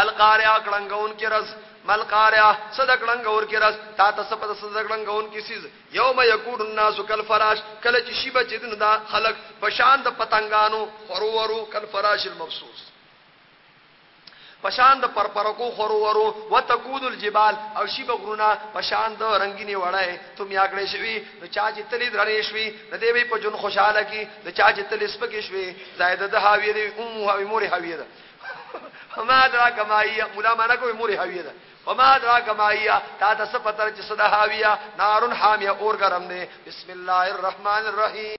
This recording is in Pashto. القارعه کلنګون کې رس مل قارعه صدق لنګور کې رس تا ته سپد صدق لنګون کې سیز یوم یکون الناس کالفراش کله چې شی بچی دن دا خلق پشان د پتنګانو خرورو کالفراش المبسوس پشان د پرپرکو خرورو وتکود الجبال او شی بغرونا پشان د رنگینی وړای ته میاګړې شوی نو چا چې تلی درنې شوی د دې وی په جون خوشاله کی د چا چې تلی سپکې شوی زائد د هاویری ام هاوی مور هاویره کمایا مولا معنا کوي مور کوئی ده ہاوی دماد کمایا تا تاسو پتر چې صدا ہاویا نارون حامیہ اور کرم نه بسم الله الرحمن الرحیم